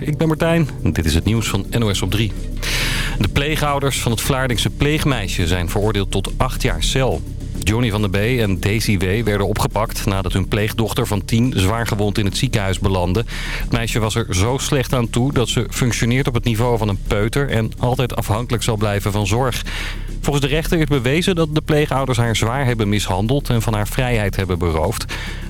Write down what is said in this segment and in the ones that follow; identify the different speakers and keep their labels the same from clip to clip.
Speaker 1: ik ben Martijn en dit is het nieuws van NOS op 3. De pleegouders van het Vlaardingse pleegmeisje zijn veroordeeld tot acht jaar cel. Johnny van der B en Daisy W. werden opgepakt nadat hun pleegdochter van 10 zwaargewond in het ziekenhuis belandde. Het meisje was er zo slecht aan toe dat ze functioneert op het niveau van een peuter en altijd afhankelijk zal blijven van zorg. Volgens de rechter is bewezen dat de pleegouders haar zwaar hebben mishandeld en van haar vrijheid hebben beroofd.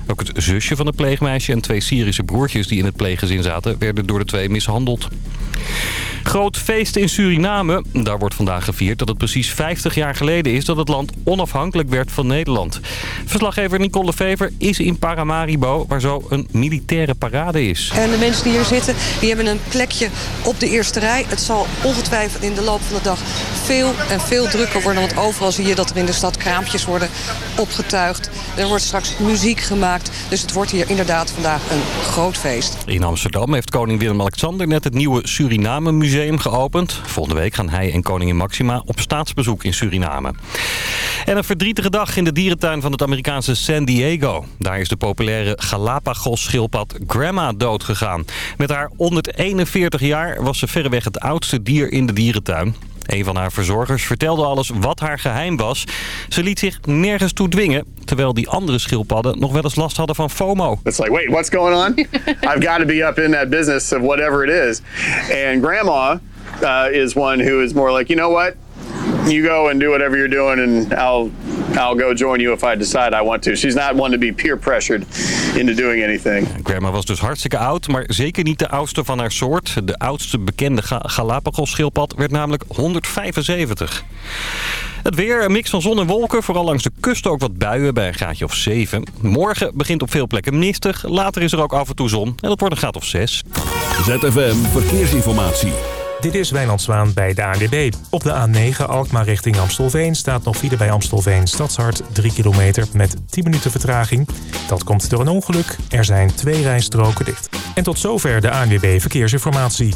Speaker 1: Ook het zusje van het pleegmeisje en twee Syrische broertjes die in het pleeggezin zaten werden door de twee mishandeld. Groot feest in Suriname. Daar wordt vandaag gevierd dat het precies 50 jaar geleden is dat het land onafhankelijk werd van Nederland. Verslaggever Nicole Fever is in Paramaribo, waar zo een militaire parade is.
Speaker 2: En de mensen die hier zitten, die hebben een plekje op de eerste rij. Het zal ongetwijfeld in de loop van de dag veel en veel drukker worden. Want overal zie je dat er in de stad kraampjes worden opgetuigd. Er wordt straks muziek gemaakt. Dus het wordt hier inderdaad vandaag een groot feest.
Speaker 1: In Amsterdam heeft koning Willem-Alexander net het nieuwe Suriname Museum geopend. Volgende week gaan hij en koningin Maxima op staatsbezoek in Suriname. En een verdrietige dag in de dierentuin van het Amerikaanse San Diego. Daar is de populaire Galapagos-schildpad Grandma doodgegaan. Met haar 141 jaar was ze verreweg het oudste dier in de dierentuin. Een van haar verzorgers vertelde alles wat haar geheim was. Ze liet zich nergens toe dwingen, terwijl die andere schildpadden nog wel eens last hadden van FOMO.
Speaker 3: It's like, wait, what's going on? I've got to be up in that business of whatever it is. And grandma uh, is one who is more like, you know what? You go and do whatever you're doing and I'll I'll go join you if I decide I want to. She's not one to be peer pressured into doing anything.
Speaker 1: Grandma was dus hartstikke oud, maar zeker niet de oudste van haar soort. De oudste bekende Ga Galapagos-schildpad werd namelijk 175. Het weer, een mix van zon en wolken. Vooral langs de kust ook wat buien bij een graadje of 7. Morgen begint op veel plekken mistig. Later is er ook af en toe zon. En dat wordt een graad of 6.
Speaker 4: ZFM Verkeersinformatie.
Speaker 5: Dit is Wijnand Zwaan bij de ANWB. Op de A9 Alkmaar richting Amstelveen staat nog file bij Amstelveen Stadshart 3 kilometer met 10 minuten vertraging. Dat komt door een ongeluk. Er zijn twee rijstroken dicht. En tot zover de ANWB Verkeersinformatie.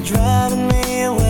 Speaker 6: Driving me away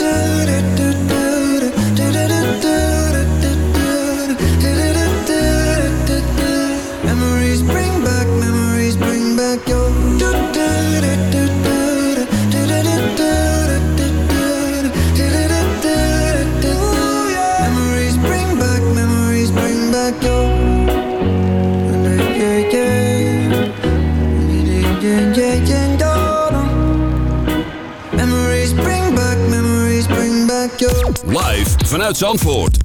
Speaker 7: Vanuit Zandvoort.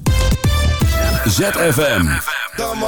Speaker 7: ZFM.
Speaker 8: Come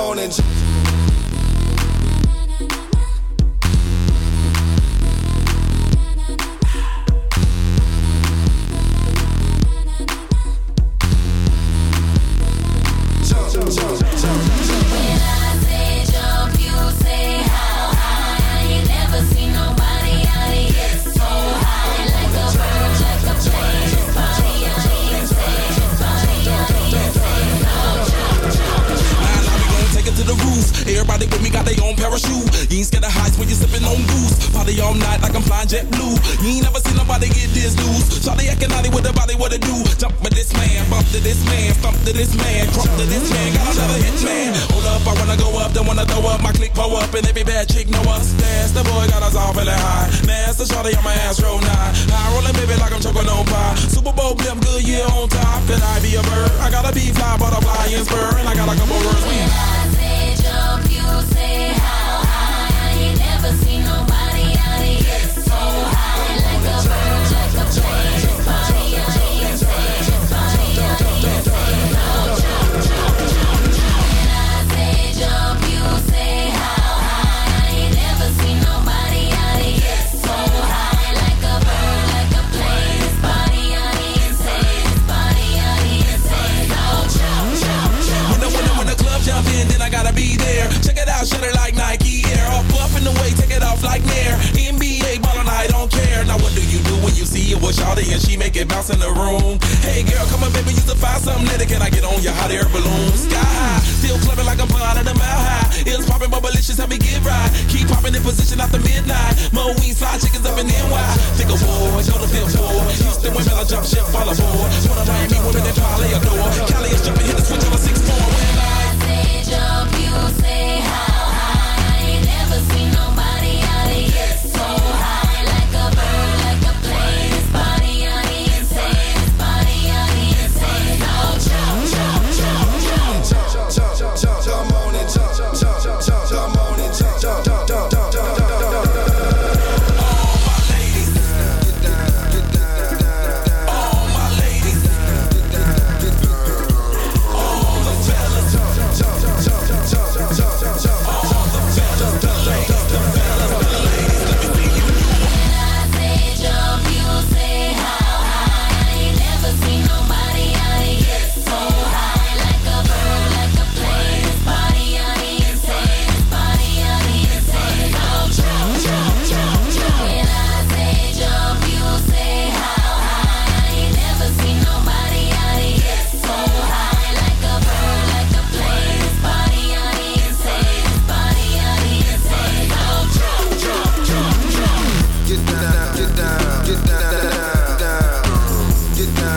Speaker 8: flying JetBlue. You ain't never seen nobody get this loose. Shawty acting naughty with the body, what it do? Jump with this man, bump to this man, stomp to this man, crump to this man. Got another hit man. Hold up, I wanna go up, don't wanna throw up. My click pull up, and every bad chick know us. That's the boy got us all feeling high. Master Shawty on my ass roll nine. High rolling baby like I'm choking on pie. Super Bowl blimp, Goodyear on top. Could I be a bird? I gotta be fly, butterfly and spur, and I got a couple words. We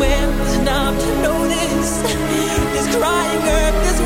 Speaker 9: swim not to notice this crying earth, this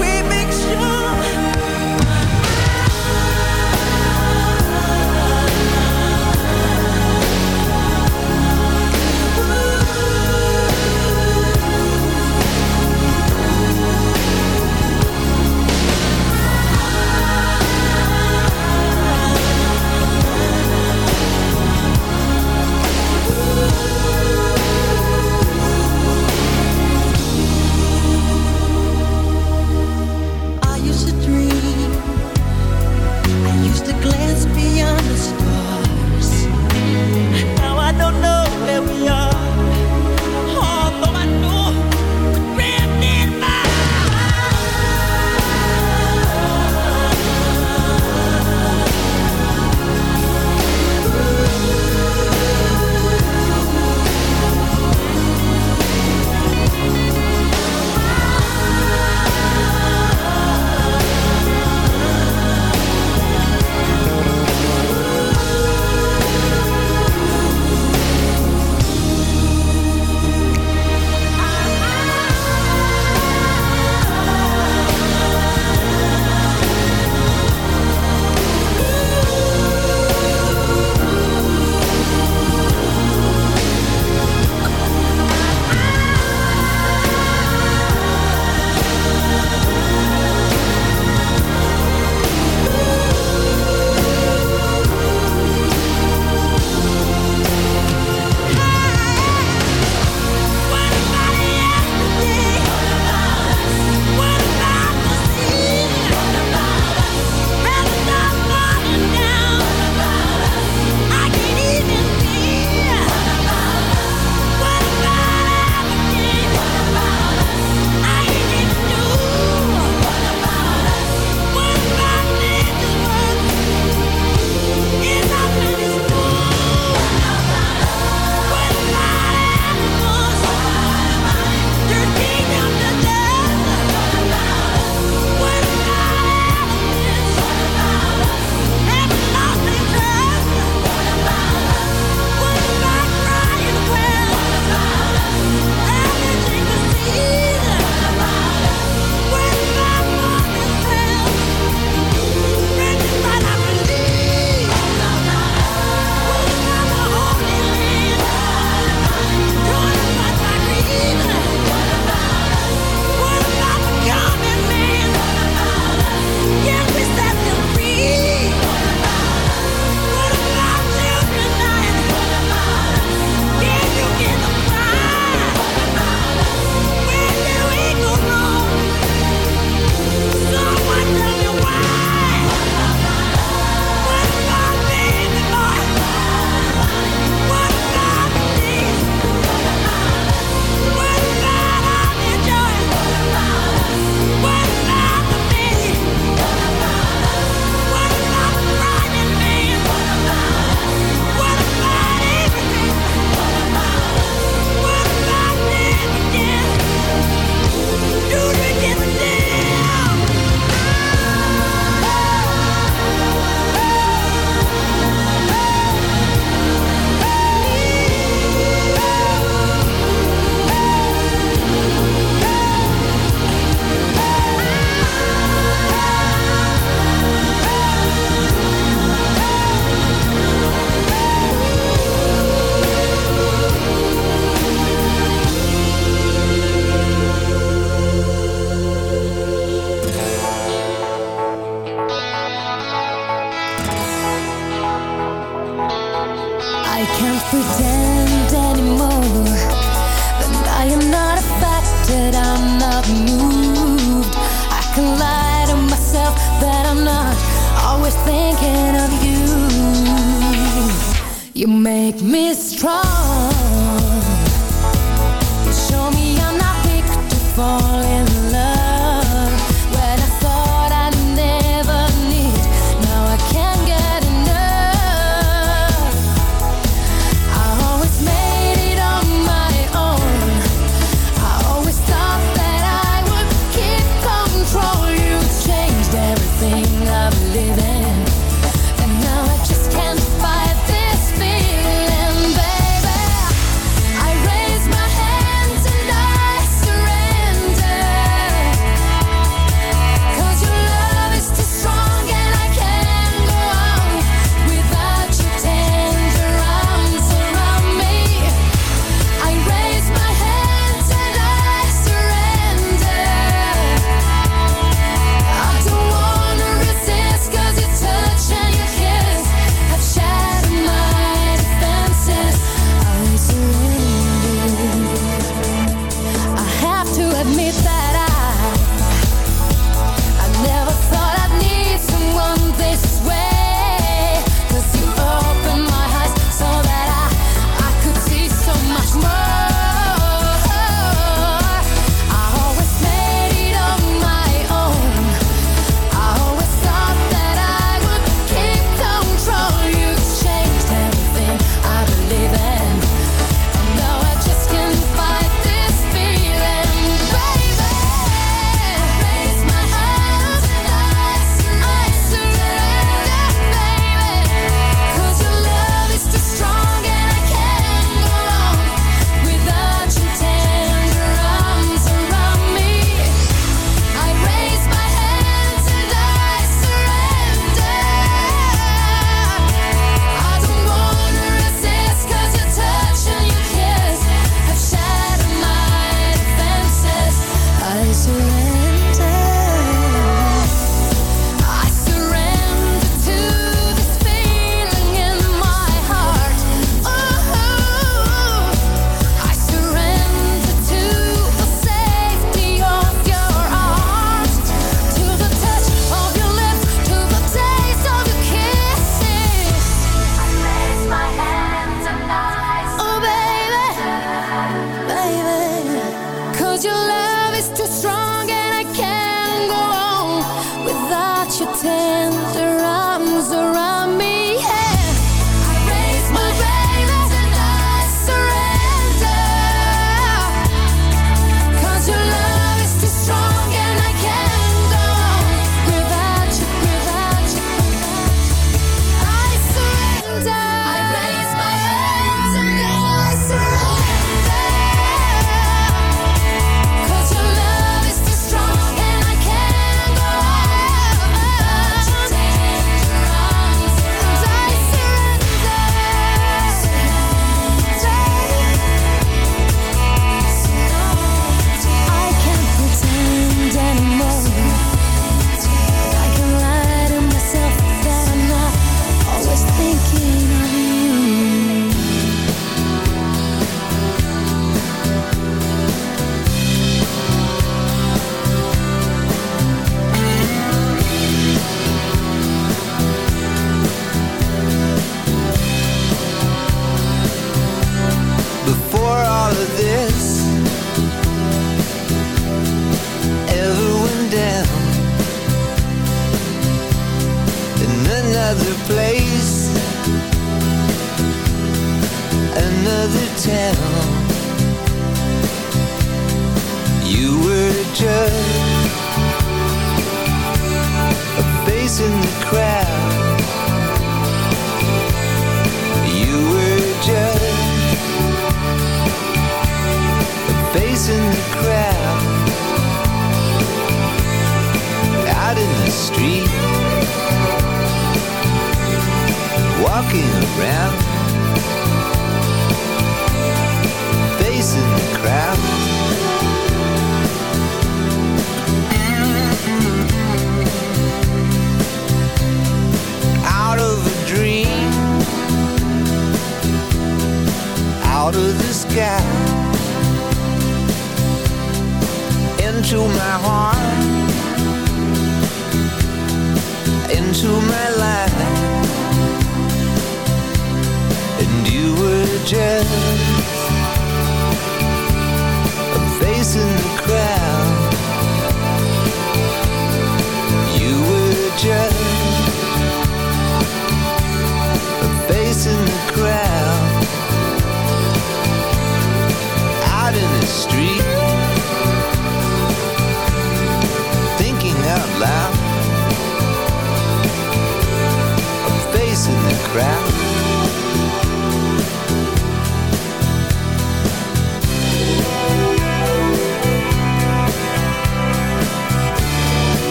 Speaker 10: your tender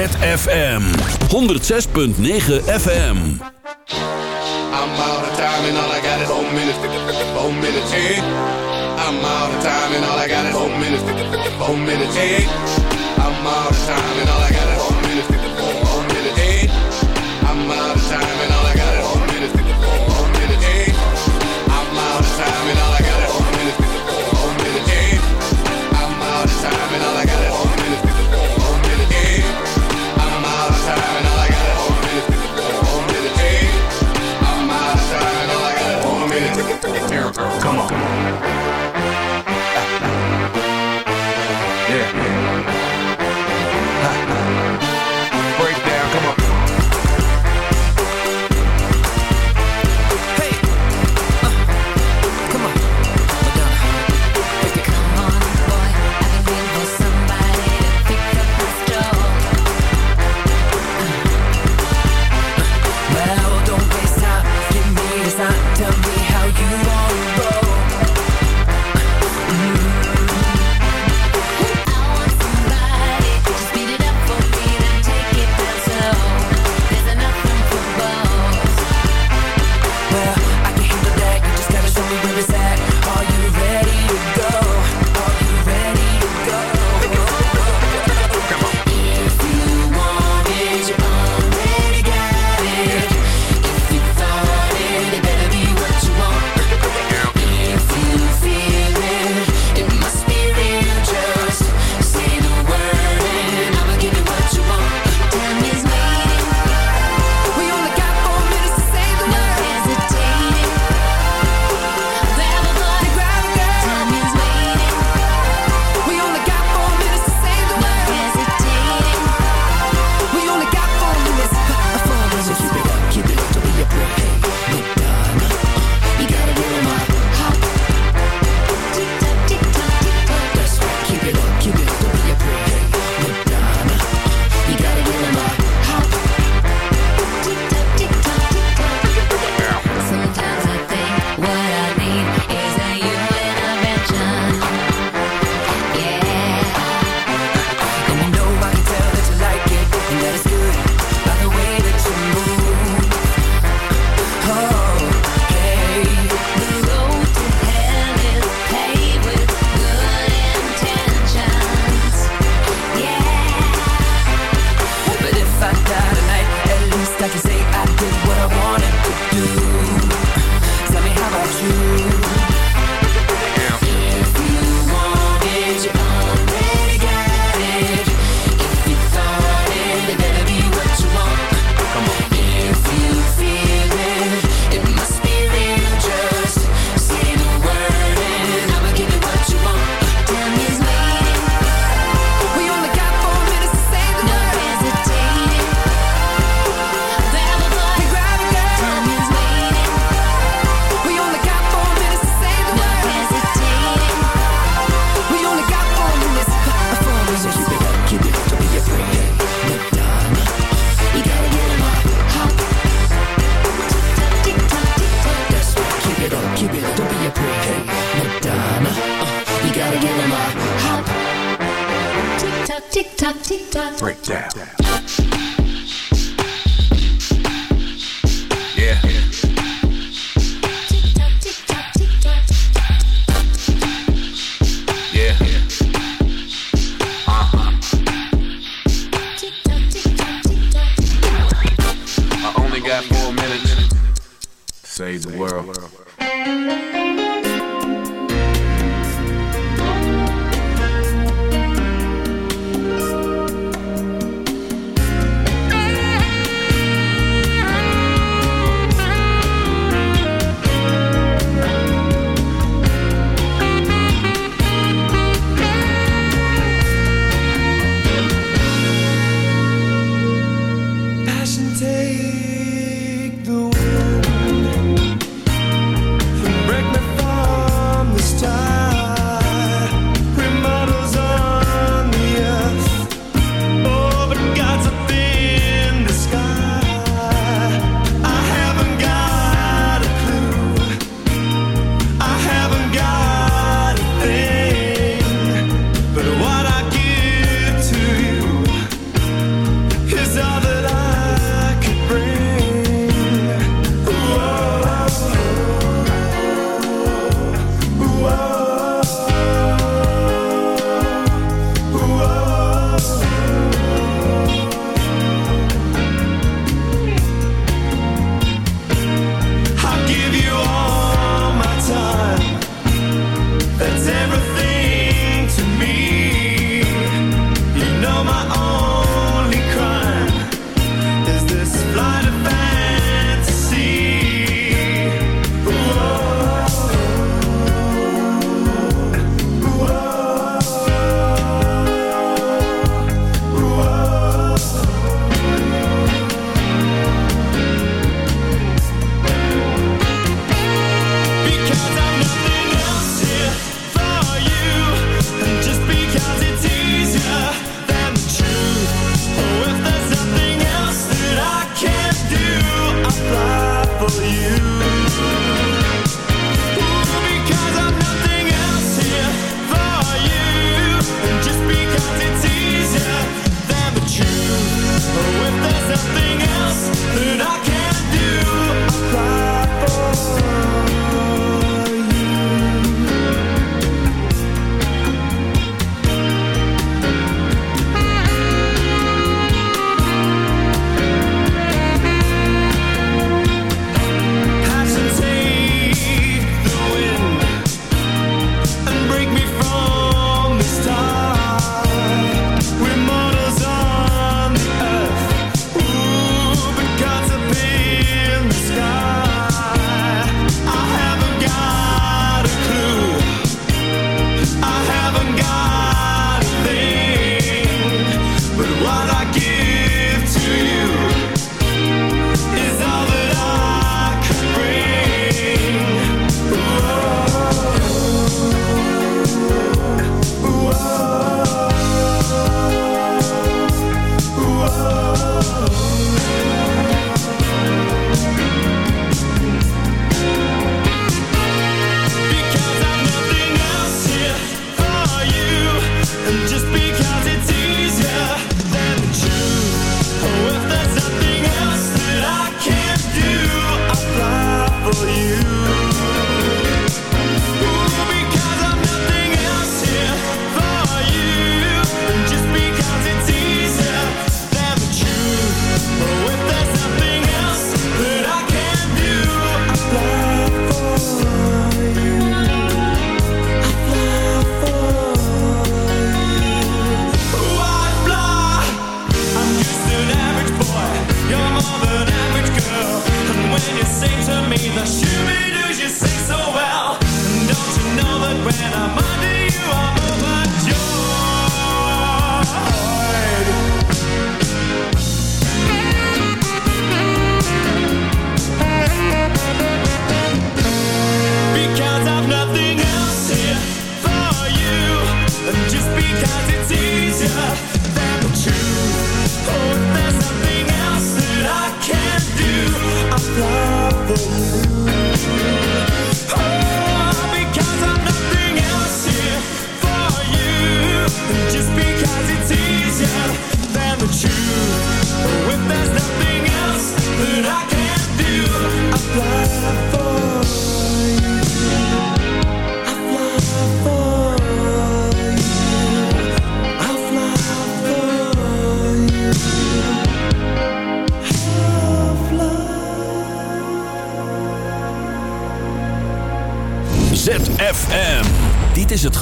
Speaker 11: ZFM 106.9 FM.
Speaker 12: I'm out of time and all I got is four minutes, four minutes, yeah. I'm out of time and all I got is four minutes, four minutes, yeah. I'm out of time and all